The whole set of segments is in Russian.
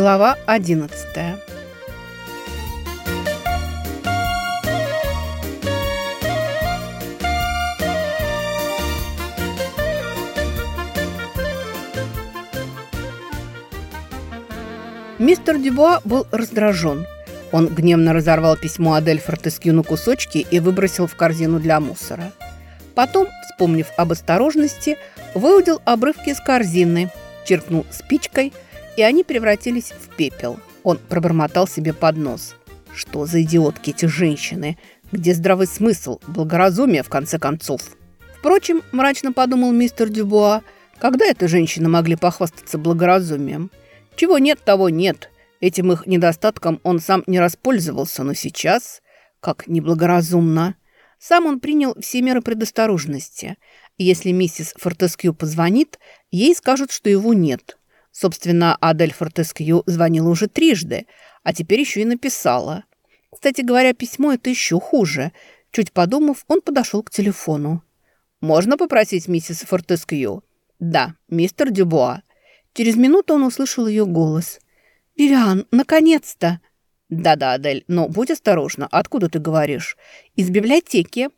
Глава 11 Мистер Дюбуа был раздражен. Он гневно разорвал письмо Адель Фортескью на кусочки и выбросил в корзину для мусора. Потом, вспомнив об осторожности, выудил обрывки из корзины, черкнул спичкой, и они превратились в пепел. Он пробормотал себе под нос. Что за идиотки эти женщины? Где здравый смысл, благоразумие, в конце концов? Впрочем, мрачно подумал мистер Дюбуа, когда это женщины могли похвастаться благоразумием? Чего нет, того нет. Этим их недостатком он сам не распользовался, но сейчас, как неблагоразумно. Сам он принял все меры предосторожности. Если миссис Фортескью позвонит, ей скажут, что его нет. Собственно, Адель Фортескью звонила уже трижды, а теперь еще и написала. Кстати говоря, письмо это еще хуже. Чуть подумав, он подошел к телефону. «Можно попросить миссис Фортескью?» «Да, мистер Дюбуа». Через минуту он услышал ее голос. «Вивиан, наконец-то!» «Да-да, Адель, но будь осторожна. Откуда ты говоришь?» «Из библиотеки».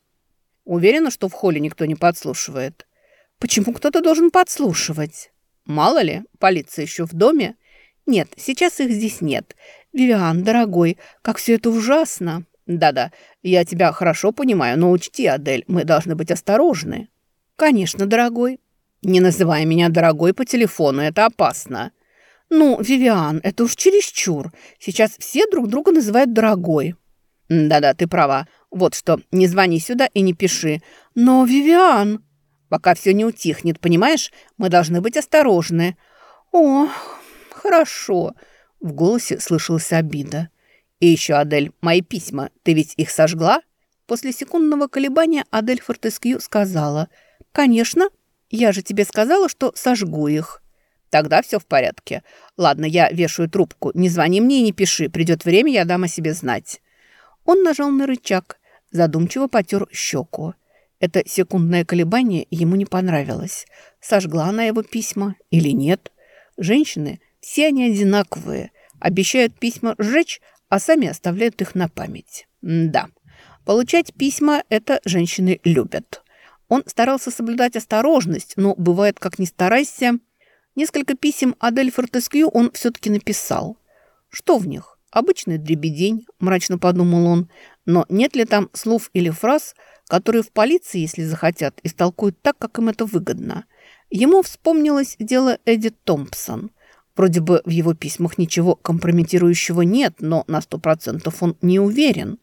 Уверена, что в холле никто не подслушивает. Почему кто-то должен подслушивать? Мало ли, полиция еще в доме. Нет, сейчас их здесь нет. Вивиан, дорогой, как все это ужасно. Да-да, я тебя хорошо понимаю, но учти, Адель, мы должны быть осторожны. Конечно, дорогой. Не называй меня дорогой по телефону, это опасно. Ну, Вивиан, это уж чересчур. Сейчас все друг друга называют дорогой. Да-да, ты права. Вот что, не звони сюда и не пиши. Но, Вивиан, пока все не утихнет, понимаешь, мы должны быть осторожны. О, хорошо. В голосе слышалась обида. И еще, Адель, мои письма, ты ведь их сожгла? После секундного колебания Адель Фортескью сказала. Конечно, я же тебе сказала, что сожгу их. Тогда все в порядке. Ладно, я вешаю трубку. Не звони мне и не пиши. Придет время, я дам о себе знать. Он нажал на рычаг задумчиво потер щеку. Это секундное колебание ему не понравилось. Сожгла она его письма или нет? Женщины, все они одинаковые. Обещают письма сжечь, а сами оставляют их на память. да, получать письма это женщины любят. Он старался соблюдать осторожность, но бывает, как ни старайся. Несколько писем Адель Фортескью он все-таки написал. Что в них? Обычный дребедень, мрачно подумал он. Но нет ли там слов или фраз, которые в полиции, если захотят, истолкуют так, как им это выгодно? Ему вспомнилось дело Эдди Томпсон. Вроде бы в его письмах ничего компрометирующего нет, но на сто процентов он не уверен.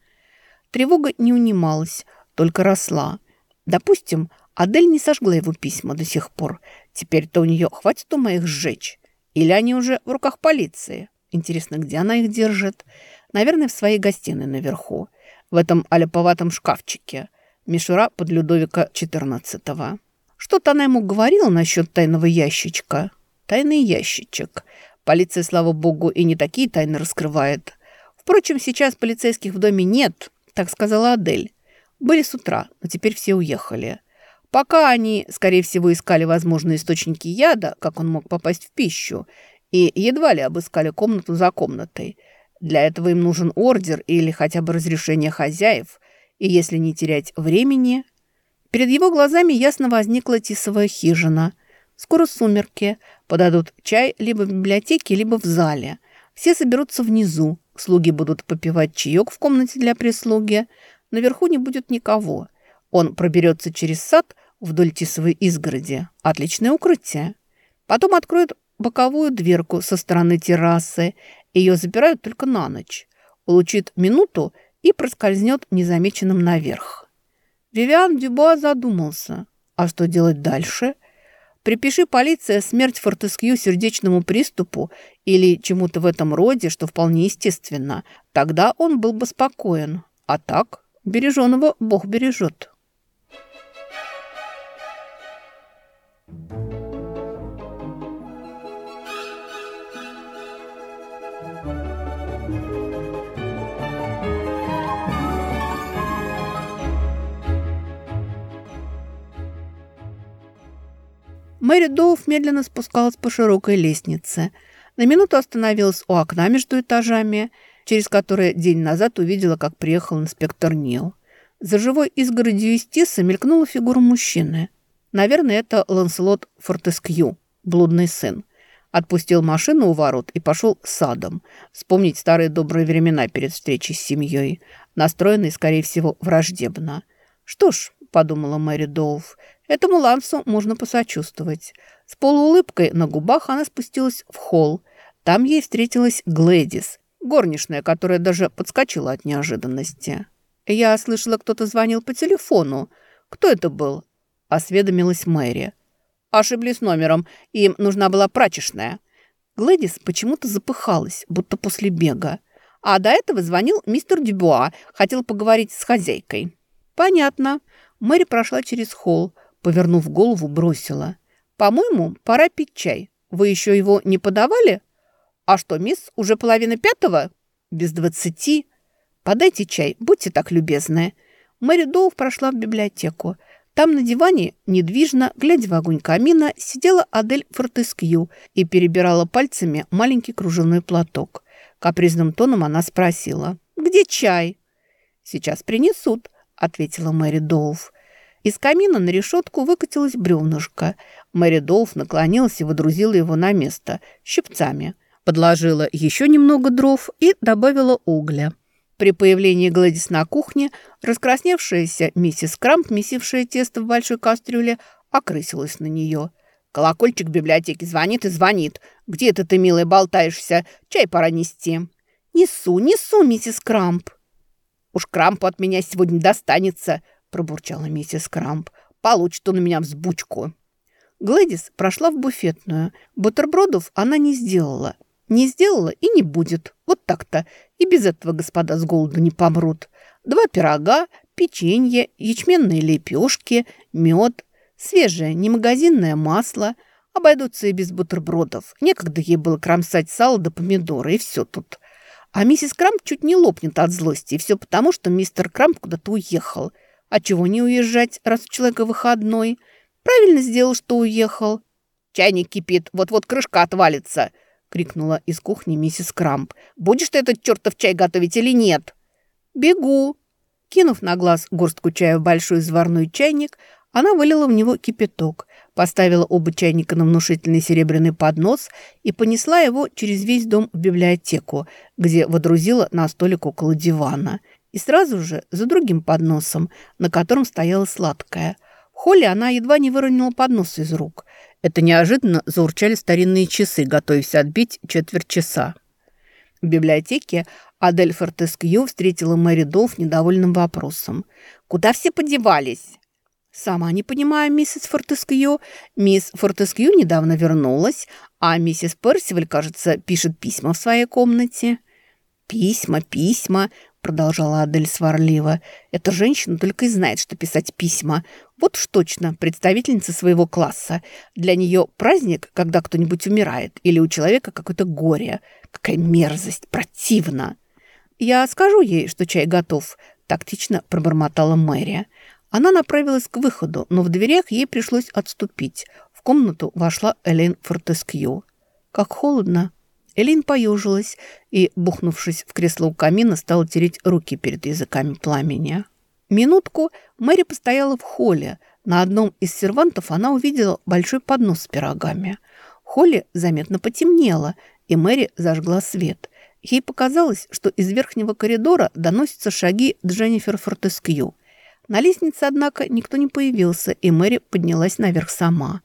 Тревога не унималась, только росла. Допустим, Адель не сожгла его письма до сих пор. Теперь-то у нее хватит ума их сжечь. Или они уже в руках полиции? Интересно, где она их держит? Наверное, в своей гостиной наверху в этом аляповатом шкафчике. Мишура под Людовика XIV. Что-то она ему говорила насчет тайного ящичка. Тайный ящичек. Полиция, слава богу, и не такие тайны раскрывает. Впрочем, сейчас полицейских в доме нет, так сказала Адель. Были с утра, но теперь все уехали. Пока они, скорее всего, искали возможные источники яда, как он мог попасть в пищу, и едва ли обыскали комнату за комнатой – для этого им нужен ордер или хотя бы разрешение хозяев. И если не терять времени... Перед его глазами ясно возникла тисовая хижина. Скоро сумерки. Подадут чай либо в библиотеке, либо в зале. Все соберутся внизу. Слуги будут попивать чаек в комнате для прислуги. Наверху не будет никого. Он проберется через сад вдоль тисовой изгороди. Отличное укрытие. Потом откроет боковую дверку со стороны террасы ее запирают только на ночь. Улучит минуту и проскользнет незамеченным наверх. Вивиан Дюбуа задумался. А что делать дальше? Припиши полиция смерть Фортескью сердечному приступу или чему-то в этом роде, что вполне естественно. Тогда он был бы спокоен. А так, береженого Бог бережет. Thank you. Мэри Доуф медленно спускалась по широкой лестнице. На минуту остановилась у окна между этажами, через которое день назад увидела, как приехал инспектор Нил. За живой изгородью из теса мелькнула фигура мужчины. Наверное, это Ланселот Фортескью, блудный сын. Отпустил машину у ворот и пошел садом. Вспомнить старые добрые времена перед встречей с семьей, настроенной, скорее всего, враждебно. «Что ж», — подумала Мэри Доув, — «этому Лансу можно посочувствовать». С полуулыбкой на губах она спустилась в холл. Там ей встретилась Глэдис, горничная, которая даже подскочила от неожиданности. «Я слышала, кто-то звонил по телефону. Кто это был?» – осведомилась Мэри. «Ошиблись номером. Им нужна была прачечная». Глэдис почему-то запыхалась, будто после бега. А до этого звонил мистер Дюбуа, хотел поговорить с хозяйкой. «Понятно». Мэри прошла через холл, повернув голову, бросила. «По-моему, пора пить чай. Вы еще его не подавали?» «А что, мисс, уже половина пятого?» «Без двадцати?» «Подайте чай, будьте так любезны». Мэри Доув прошла в библиотеку. Там на диване, недвижно, глядя в огонь камина, сидела Адель Фортескью и перебирала пальцами маленький кружевной платок. Капризным тоном она спросила, «Где чай?» «Сейчас принесут», — ответила Мэри Доув. Из камина на решетку выкатилась бревнышко. Мэри Доув наклонилась и водрузила его на место щипцами. Подложила еще немного дров и добавила угля. При появлении Гладис на кухне раскрасневшаяся миссис Крамп, месившая тесто в большой кастрюле, окрысилась на нее. «Колокольчик в библиотеке звонит и звонит. Где это ты, милая, болтаешься? Чай пора нести». «Несу, несу, миссис Крамп». «Уж Крампу от меня сегодня достанется», – пробурчала миссис Крамп. «Получит он у меня взбучку». Глэдис прошла в буфетную. Бутербродов она не сделала – не сделала и не будет. Вот так-то. И без этого господа с голоду не помрут. Два пирога, печенье, ячменные лепешки, мед, свежее, не магазинное масло. Обойдутся и без бутербродов. Некогда ей было кромсать сало да помидоры, и все тут. А миссис Крамп чуть не лопнет от злости. И все потому, что мистер Крамп куда-то уехал. А чего не уезжать, раз у человека выходной? Правильно сделал, что уехал. Чайник кипит, вот-вот крышка отвалится –— крикнула из кухни миссис Крамп. «Будешь ты этот чертов чай готовить или нет?» «Бегу!» Кинув на глаз горстку чая в большой заварной чайник, она вылила в него кипяток, поставила оба чайника на внушительный серебряный поднос и понесла его через весь дом в библиотеку, где водрузила на столик около дивана. И сразу же за другим подносом, на котором стояла сладкая. В холле она едва не выронила поднос из рук. Это неожиданно заурчали старинные часы, готовясь отбить четверть часа. В библиотеке Адель Фортескью встретила Мэри Долф недовольным вопросом. «Куда все подевались?» «Сама не понимаю, миссис Фортескью. Мисс Фортескью недавно вернулась, а миссис Персиваль, кажется, пишет письма в своей комнате». «Письма, письма», – продолжала Адель сварливо. «Эта женщина только и знает, что писать письма. Вот уж точно представительница своего класса. Для нее праздник, когда кто-нибудь умирает, или у человека какое-то горе. Какая мерзость, противно!» «Я скажу ей, что чай готов», – тактично пробормотала Мэри. Она направилась к выходу, но в дверях ей пришлось отступить. В комнату вошла Элейн Фортескью. «Как холодно!» Элин поежилась и, бухнувшись в кресло у камина, стала тереть руки перед языками пламени. Минутку Мэри постояла в холле. На одном из сервантов она увидела большой поднос с пирогами. В холле заметно потемнело, и Мэри зажгла свет. Ей показалось, что из верхнего коридора доносятся шаги Дженнифер Фортескью. На лестнице, однако, никто не появился, и Мэри поднялась наверх сама.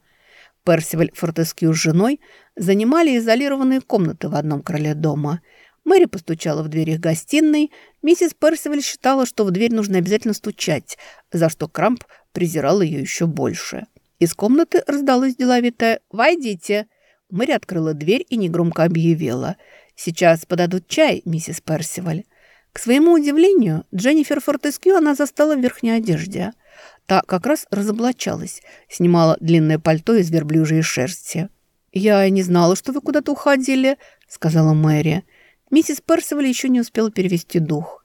Персиваль Фортескью с женой занимали изолированные комнаты в одном крыле дома. Мэри постучала в дверь их гостиной. Миссис Персиваль считала, что в дверь нужно обязательно стучать, за что Крамп презирал ее еще больше. Из комнаты раздалось деловитое «Войдите!». Мэри открыла дверь и негромко объявила. «Сейчас подадут чай, миссис Персиваль». К своему удивлению, Дженнифер Фортескью она застала в верхней одежде – Та как раз разоблачалась, снимала длинное пальто из верблюжьей шерсти. «Я не знала, что вы куда-то уходили», — сказала Мэри. Миссис Персиваль еще не успела перевести дух.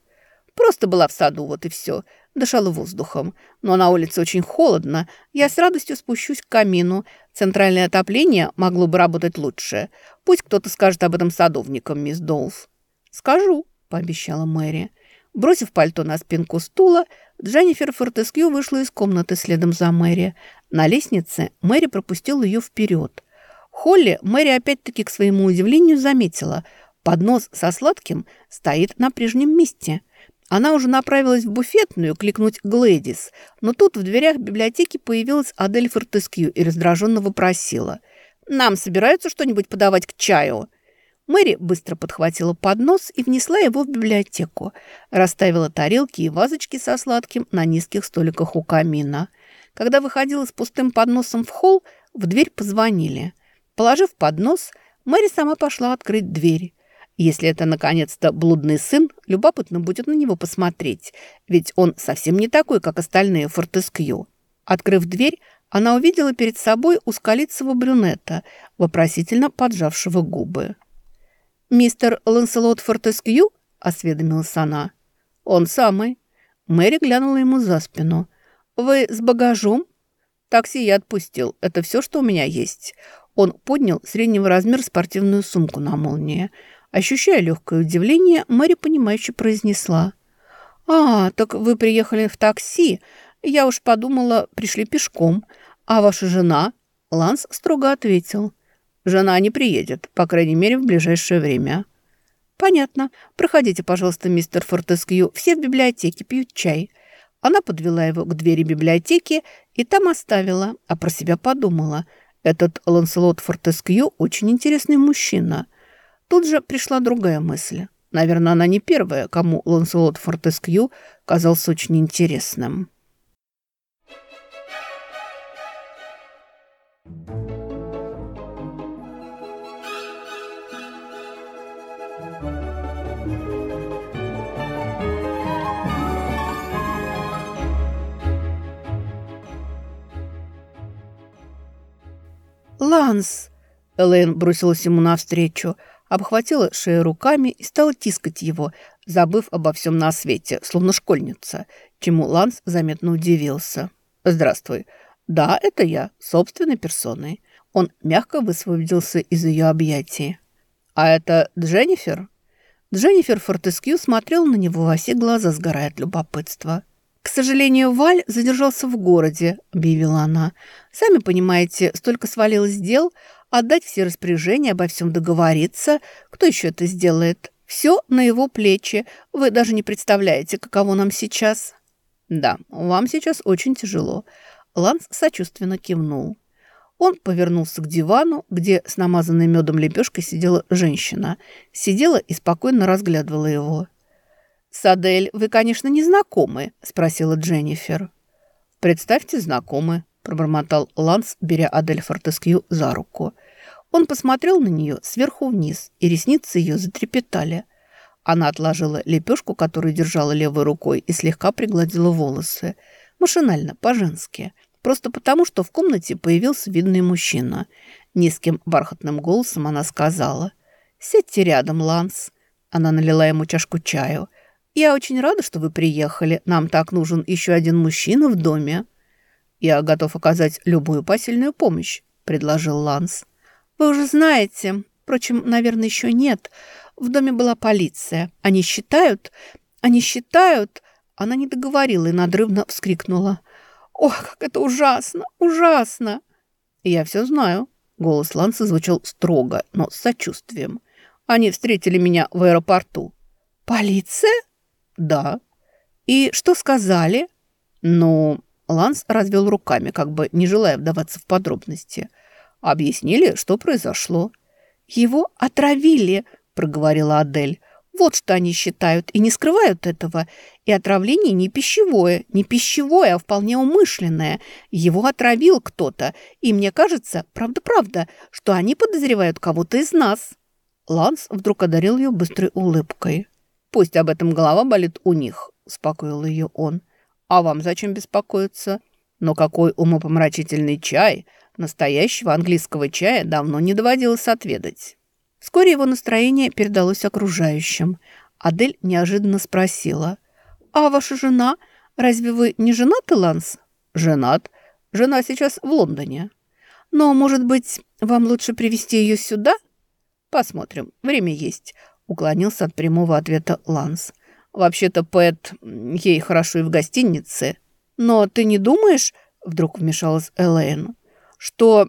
«Просто была в саду, вот и все. дышала воздухом. Но на улице очень холодно. Я с радостью спущусь к камину. Центральное отопление могло бы работать лучше. Пусть кто-то скажет об этом садовникам, мисс Доулс». «Скажу», – пообещала Мэри. Бросив пальто на спинку стула, Дженнифер Фортескью вышла из комнаты следом за Мэри. На лестнице Мэри пропустил ее вперед. Холли Мэри опять-таки к своему удивлению заметила. Поднос со сладким стоит на прежнем месте. Она уже направилась в буфетную кликнуть «Глэдис», но тут в дверях библиотеки появилась Адель Фортескью и раздраженно вопросила. «Нам собираются что-нибудь подавать к чаю?» Мэри быстро подхватила поднос и внесла его в библиотеку. Расставила тарелки и вазочки со сладким на низких столиках у камина. Когда выходила с пустым подносом в холл, в дверь позвонили. Положив поднос, Мэри сама пошла открыть дверь. Если это, наконец-то, блудный сын, любопытно будет на него посмотреть, ведь он совсем не такой, как остальные Фортескью. Открыв дверь, она увидела перед собой ускалицего брюнета, вопросительно поджавшего губы. «Мистер Ланселот Фортескью?» – осведомилась она. «Он самый». Мэри глянула ему за спину. «Вы с багажом?» «Такси я отпустил. Это все, что у меня есть». Он поднял среднего размера спортивную сумку на молнии. Ощущая легкое удивление, Мэри, понимающе произнесла. «А, так вы приехали в такси. Я уж подумала, пришли пешком. А ваша жена?» Ланс строго ответил. Жена не приедет, по крайней мере, в ближайшее время». «Понятно. Проходите, пожалуйста, мистер Фортескью. Все в библиотеке пьют чай». Она подвела его к двери библиотеки и там оставила, а про себя подумала. Этот Ланселот Фортескью очень интересный мужчина. Тут же пришла другая мысль. Наверное, она не первая, кому Ланселот Фортескью казался очень интересным. «Ланс!» Элэйн бросилась ему навстречу, обхватила шею руками и стала тискать его, забыв обо всем на свете, словно школьница, чему Ланс заметно удивился. «Здравствуй. Да, это я, собственной персоной». Он мягко высвободился из ее объятий. «А это Дженнифер?» Дженнифер Фортескью смотрел на него во все глаза, сгорая от любопытства. «К сожалению, Валь задержался в городе», — объявила она. «Сами понимаете, столько свалилось дел, отдать все распоряжения, обо всем договориться. Кто еще это сделает? Все на его плечи. Вы даже не представляете, каково нам сейчас». «Да, вам сейчас очень тяжело». Ланс сочувственно кивнул. Он повернулся к дивану, где с намазанной медом лепешкой сидела женщина. Сидела и спокойно разглядывала его. «Садель, вы, конечно, не знакомы?» – спросила Дженнифер. «Представьте, знакомы», – пробормотал Ланс, беря Адель Фортескью за руку. Он посмотрел на нее сверху вниз, и ресницы ее затрепетали. Она отложила лепешку, которую держала левой рукой, и слегка пригладила волосы. Машинально, по-женски. Просто потому, что в комнате появился видный мужчина. Низким бархатным голосом она сказала. «Сядьте рядом, Ланс». Она налила ему чашку чаю – «Я очень рада, что вы приехали. Нам так нужен еще один мужчина в доме». «Я готов оказать любую посильную помощь», — предложил Ланс. «Вы уже знаете. Впрочем, наверное, еще нет. В доме была полиция. Они считают... Они считают...» Она не договорила и надрывно вскрикнула. «Ох, как это ужасно! Ужасно!» «Я все знаю». Голос Ланса звучал строго, но с сочувствием. «Они встретили меня в аэропорту». «Полиция?» «Да». «И что сказали?» «Ну...» Ланс развел руками, как бы не желая вдаваться в подробности. Объяснили, что произошло. «Его отравили», — проговорила Адель. «Вот что они считают и не скрывают этого. И отравление не пищевое, не пищевое, а вполне умышленное. Его отравил кто-то. И мне кажется, правда-правда, что они подозревают кого-то из нас». Ланс вдруг одарил ее быстрой улыбкой. Пусть об этом голова болит у них, успокоил ее он. А вам зачем беспокоиться? Но какой умопомрачительный чай! Настоящего английского чая давно не доводилось отведать. Вскоре его настроение передалось окружающим. Адель неожиданно спросила. «А ваша жена? Разве вы не женаты, Ланс? Женат. Жена сейчас в Лондоне. Но, может быть, вам лучше привести ее сюда? Посмотрим. Время есть. Уклонился от прямого ответа Ланс. Вообще-то, Пэт, ей хорошо и в гостинице. Но ты не думаешь, вдруг вмешалась Элэйн, что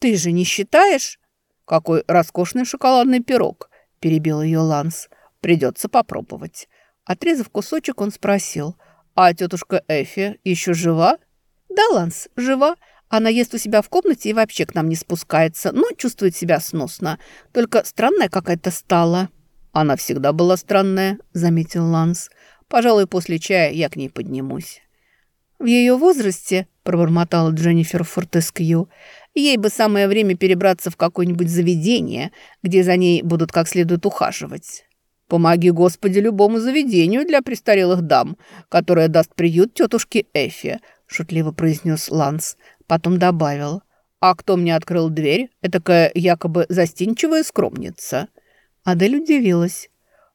ты же не считаешь... Какой роскошный шоколадный пирог, перебил ее Ланс. Придется попробовать. Отрезав кусочек, он спросил, а тетушка Эфи еще жива? Да, Ланс, жива. Она ест у себя в комнате и вообще к нам не спускается, но чувствует себя сносно. Только странная какая-то стала. Она всегда была странная, заметил Ланс. Пожалуй, после чая я к ней поднимусь. В ее возрасте, пробормотала Дженнифер Фортескью, ей бы самое время перебраться в какое-нибудь заведение, где за ней будут как следует ухаживать. Помоги, Господи, любому заведению для престарелых дам, которое даст приют тетушке Эфи, шутливо произнес Ланс. Потом добавил. А кто мне открыл дверь? Этакая якобы застенчивая скромница. Адель удивилась.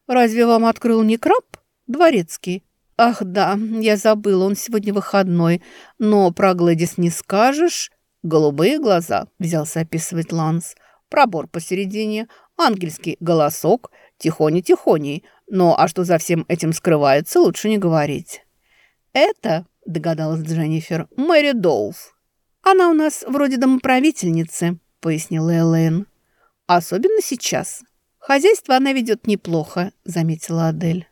«Разве вам открыл не краб? Дворецкий?» «Ах, да, я забыла, он сегодня выходной. Но про Гладис не скажешь». «Голубые глаза», — взялся описывать Ланс. «Пробор посередине, ангельский голосок, тихони-тихоней. Но а что за всем этим скрывается, лучше не говорить». «Это», — догадалась Дженнифер, — «Мэри Доуф». «Она у нас вроде домоправительницы», — пояснила Элэйн. «Особенно сейчас». «Хозяйство она ведет неплохо», — заметила Адель.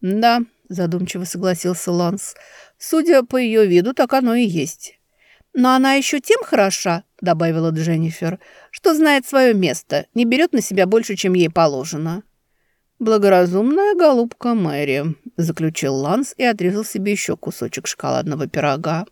«Да», — задумчиво согласился Ланс. «Судя по ее виду, так оно и есть». «Но она еще тем хороша», — добавила Дженнифер, «что знает свое место, не берет на себя больше, чем ей положено». «Благоразумная голубка Мэри», — заключил Ланс и отрезал себе еще кусочек шоколадного пирога.